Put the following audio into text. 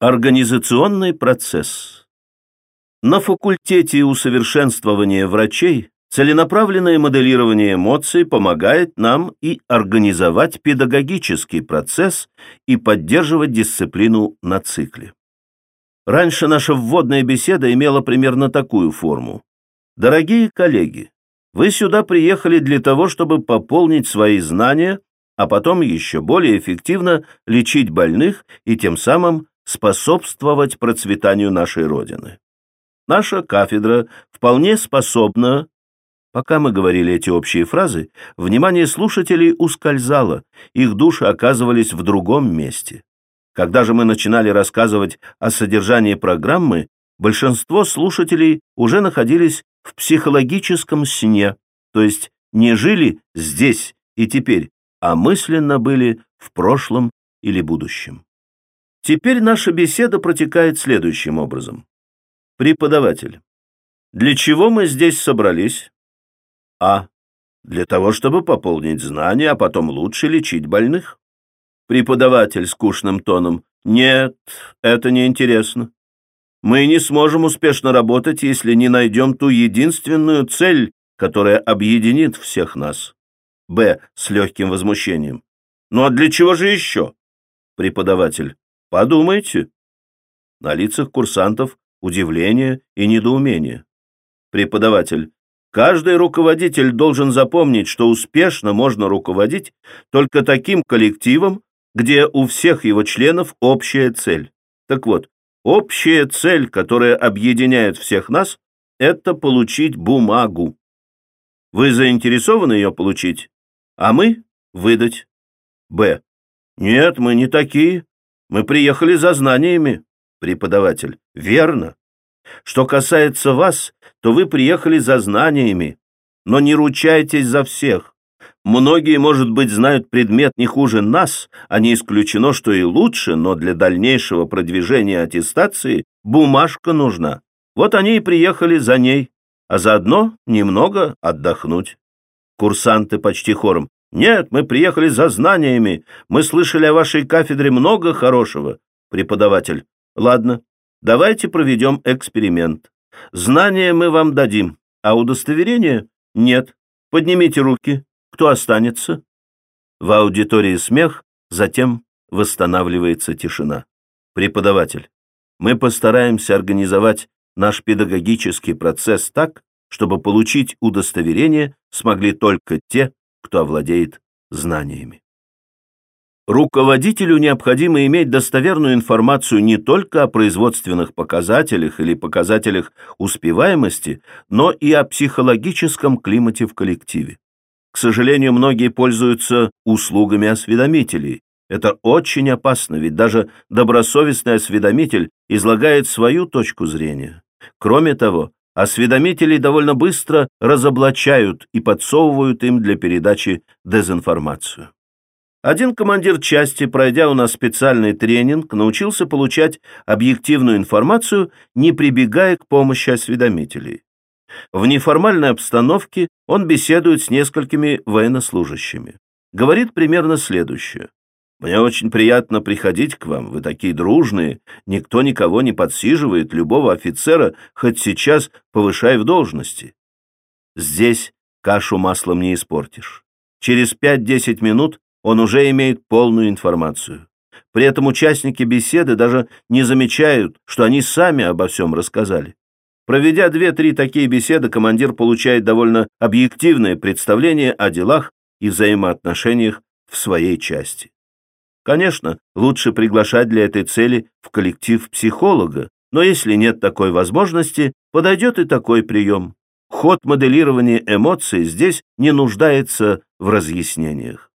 Организационный процесс. На факультете усовершенствования врачей целенаправленное моделирование эмоций помогает нам и организовать педагогический процесс и поддерживать дисциплину на цикле. Раньше наша вводная беседа имела примерно такую форму. Дорогие коллеги, вы сюда приехали для того, чтобы пополнить свои знания, а потом еще более эффективно лечить больных и тем самым способствовать процветанию нашей Родины. Наша кафедра вполне способна... Пока мы говорили эти общие фразы, внимание слушателей ускользало, их души оказывались в другом месте. Когда же мы начинали рассказывать о содержании программы, большинство слушателей уже находились в психологическом сне, то есть не жили здесь и теперь, а мысленно были в прошлом или будущем. Теперь наша беседа протекает следующим образом. Преподаватель. Для чего мы здесь собрались? А. Для того, чтобы пополнить знания, а потом лучше лечить больных. Преподаватель скучным тоном. Нет, это неинтересно. Мы не сможем успешно работать, если не найдем ту единственную цель, которая объединит всех нас. Б. С легким возмущением. Ну а для чего же еще? Преподаватель. Подумайте. На лицах курсантов удивление и недоумение. Преподаватель. Каждый руководитель должен запомнить, что успешно можно руководить только таким коллективом, где у всех его членов общая цель. Так вот, общая цель, которая объединяет всех нас, это получить бумагу. Вы заинтересованы ее получить, а мы — выдать. Б. Нет, мы не такие. Мы приехали за знаниями, преподаватель. Верно. Что касается вас, то вы приехали за знаниями, но не ручайтесь за всех. Многие, может быть, знают предмет не хуже нас, а не исключено, что и лучше, но для дальнейшего продвижения аттестации бумажка нужна. Вот они и приехали за ней, а заодно немного отдохнуть. Курсанты почти хором. «Нет, мы приехали за знаниями. Мы слышали о вашей кафедре много хорошего». Преподаватель. «Ладно, давайте проведем эксперимент. Знания мы вам дадим, а удостоверения нет. Поднимите руки. Кто останется?» В аудитории смех, затем восстанавливается тишина. Преподаватель. Мы постараемся организовать наш педагогический процесс так, чтобы получить удостоверение смогли только те, кто овладеет знаниями. Руководителю необходимо иметь достоверную информацию не только о производственных показателях или показателях успеваемости, но и о психологическом климате в коллективе. К сожалению, многие пользуются услугами осведомителей. Это очень опасно, ведь даже добросовестный осведомитель излагает свою точку зрения. Кроме того, осведомителей довольно быстро разоблачают и подсовывают им для передачи дезинформацию. Один командир части, пройдя у нас специальный тренинг, научился получать объективную информацию, не прибегая к помощи осведомителей. В неформальной обстановке он беседует с несколькими военнослужащими. Говорит примерно следующее. Мне очень приятно приходить к вам, вы такие дружные, никто никого не подсиживает, любого офицера хоть сейчас повышай в должности. Здесь кашу маслом не испортишь. Через 5-10 минут он уже имеет полную информацию. При этом участники беседы даже не замечают, что они сами обо всем рассказали. Проведя две-три такие беседы, командир получает довольно объективное представление о делах и взаимоотношениях в своей части. Конечно, лучше приглашать для этой цели в коллектив психолога, но если нет такой возможности, подойдет и такой прием. Ход моделирования эмоций здесь не нуждается в разъяснениях.